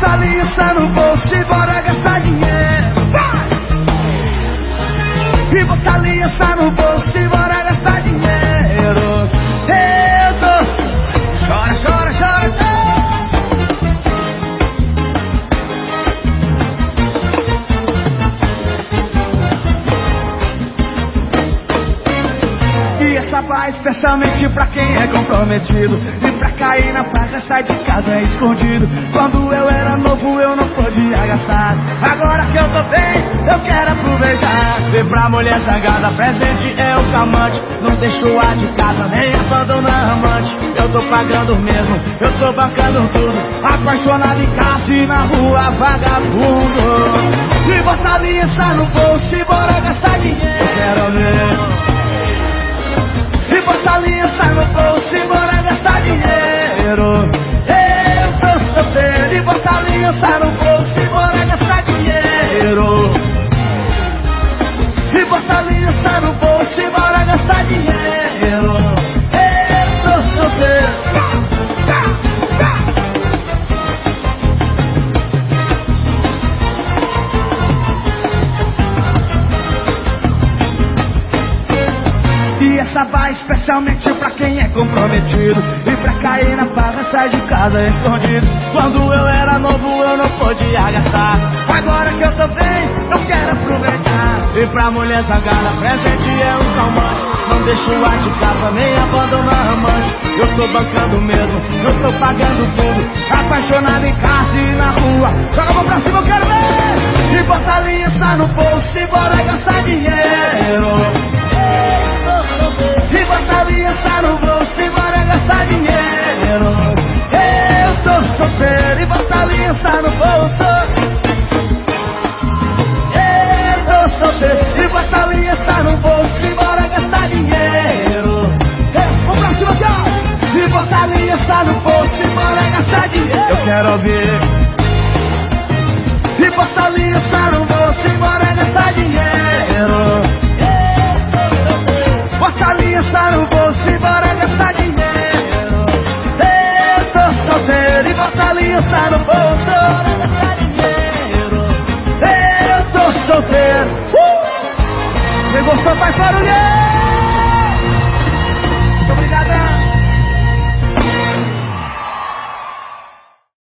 Essa linha está no bolso e bora essa vai especialmente pra quem é comprometido. E pra cair na praga sai de casa escondido. Quando eu era novo eu não podia gastar. Agora que eu tô bem, eu quero aproveitar. Vê pra mulher zangada, presente é o calmante Não deixo a de casa, nem abandona amante. Eu tô pagando mesmo, eu tô bancando tudo. Apaixonado em casa e na rua vagabundo. E bota aliança no bolso e bora gastar dinheiro essa vai especialmente pra quem é comprometido E pra cair na farra sai de casa escondido. Quando eu era novo eu não podia gastar Agora que eu tô bem, eu quero aproveitar. E pra mulher zangada, presente é um calmante. Não deixo a de casa, nem abandono a amante. Eu tô bancando mesmo, eu tô pagando tudo. Apaixonado em casa e na rua. Joga a mão pra cima, eu quero ver. E bota a aliança no bolso e bora gastar dinheiro quero ouvir. E bota aliança no bolso e bora gastar dinheiro. Bota a aliança no bolso e bora gastar dinheiro. Eu tô solteiro e bota a aliança no bolso Bora gastar dinheiro. Eu tô solteiro. Uh! Quem gostou faz barulho